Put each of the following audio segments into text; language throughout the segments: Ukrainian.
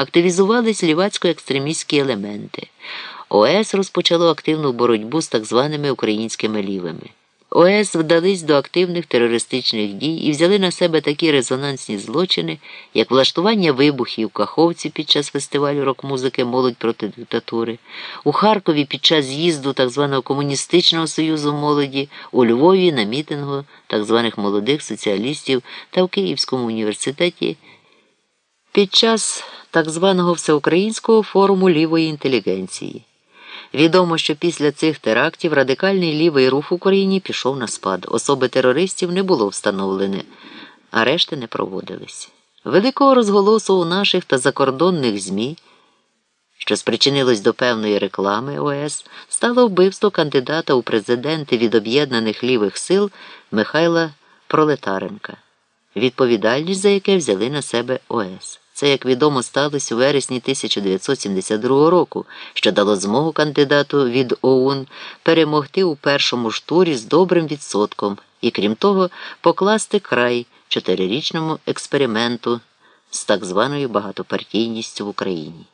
активізувались лівацько-екстремістські елементи. ОС розпочало активну боротьбу з так званими українськими лівими. ОС вдались до активних терористичних дій і взяли на себе такі резонансні злочини, як влаштування вибухів в Каховці під час фестивалю рок-музики Молодь проти диктатури, у Харкові під час з'їзду так званого Комуністичного союзу молоді, у Львові на мітингу так званих молодих соціалістів та в Київському університеті під час так званого всеукраїнського форуму лівої інтелігенції. Відомо, що після цих терактів радикальний лівий рух в Україні пішов на спад. Особи терористів не було встановлене, а решти не проводились. Великого розголосу у наших та закордонних ЗМІ, що спричинилось до певної реклами ОС, стало вбивство кандидата у президенти від об'єднаних лівих сил Михайла Пролетаренка, відповідальність за яке взяли на себе ОС. Це, як відомо, сталося у вересні 1972 року, що дало змогу кандидату від ОУН перемогти у першому ж турі з добрим відсотком і, крім того, покласти край чотирирічному експерименту з так званою багатопартійністю в Україні.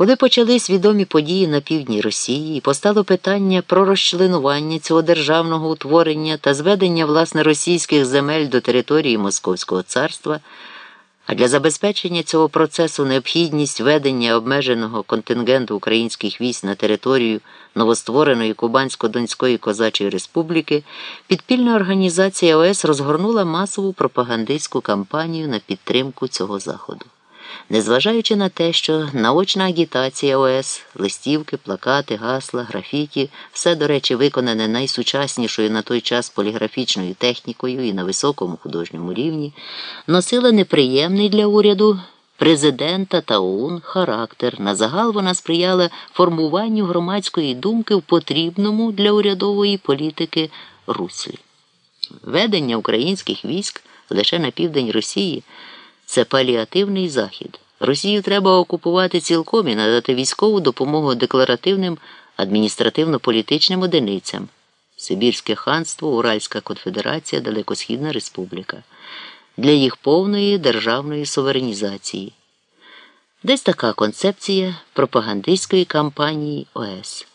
Коли почались відомі події на півдні Росії постало питання про розчленування цього державного утворення та зведення власне російських земель до території Московського царства, а для забезпечення цього процесу необхідність ведення обмеженого контингенту українських військ на територію новоствореної Кубансько-Донської Козачої Республіки, підпільна організація ОС розгорнула масову пропагандистську кампанію на підтримку цього заходу. Незважаючи на те, що наочна агітація ОС, листівки, плакати, гасла, графіті, все, до речі, виконане найсучаснішою на той час поліграфічною технікою і на високому художньому рівні, носила неприємний для уряду президента та ОУН характер. На загал вона сприяла формуванню громадської думки в потрібному для урядової політики руслі. Ведення українських військ лише на південь Росії це паліативний захід. Росію треба окупувати цілком і надати військову допомогу декларативним адміністративно-політичним одиницям Сибірське ханство, Уральська конфедерація, Далекосхідна Республіка для їх повної державної суверенізації. Десь така концепція пропагандистської кампанії ОС.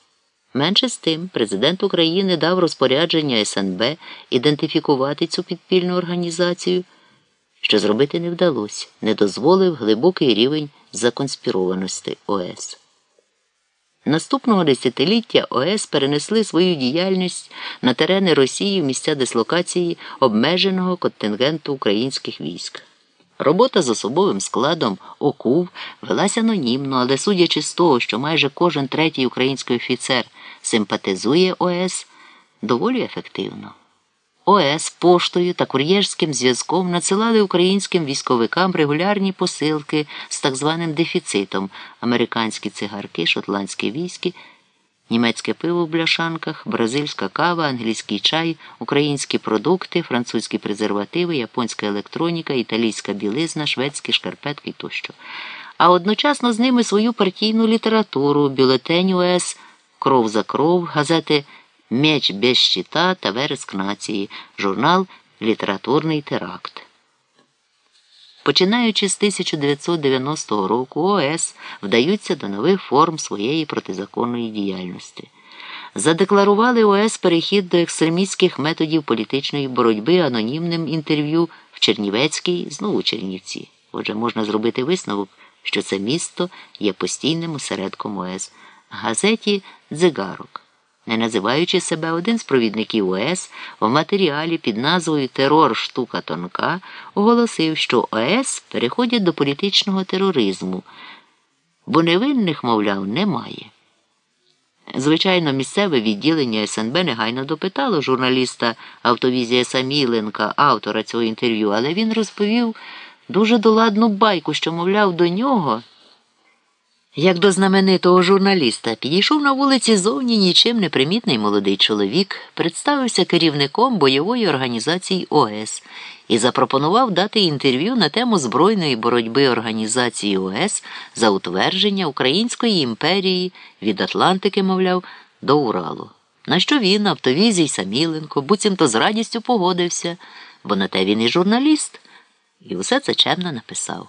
Менше з тим, президент України дав розпорядження СНБ ідентифікувати цю підпільну організацію що зробити не вдалося, не дозволив глибокий рівень законспірованості ОС. Наступного десятиліття ОС перенесли свою діяльність на терени Росії в місця дислокації обмеженого контингенту українських військ. Робота з особовим складом ОКУВ велася анонімно, але судячи з того, що майже кожен третій український офіцер симпатизує ОС, доволі ефективно. ОС поштою та кур'єрським зв'язком надсилали українським військовикам регулярні посилки з так званим дефіцитом американські цигарки, шотландські військи, німецьке пиво в бляшанках, бразильська кава, англійський чай, українські продукти, французькі презервативи, японська електроніка, італійська білизна, шведські шкарпетки тощо. А одночасно з ними свою партійну літературу, бюлетень ОС, кров за кров, газети. Меч без щита та вереск нації, журнал Літературний теракт. Починаючи з 1990 року, ОС вдаються до нових форм своєї протизаконної діяльності. Задекларували ОС перехід до екстремістських методів політичної боротьби анонімним інтерв'ю в Чернівецькій, знову Чернівці. Отже, можна зробити висновок, що це місто є постійним осередком ОС, газеті Дзигарок не називаючи себе один з провідників ОС в матеріалі під назвою Терор штука тонка, оголосив, що ОС переходять до політичного тероризму, бо невинних, мовляв, немає. Звичайно, місцеве відділення СНБ негайно допитало журналіста Автовізія Саміленка, автора цього інтерв'ю, але він розповів дуже доладну байку, що, мовляв, до нього. Як до знаменитого журналіста підійшов на вулиці зовні нічим не примітний молодий чоловік, представився керівником бойової організації ОС і запропонував дати інтерв'ю на тему збройної боротьби організації ОС за утвердження Української імперії від Атлантики, мовляв, до Уралу. На що він, Автовізій Саміленко, буцімто з радістю погодився, бо на те він і журналіст, і усе це чемно написав.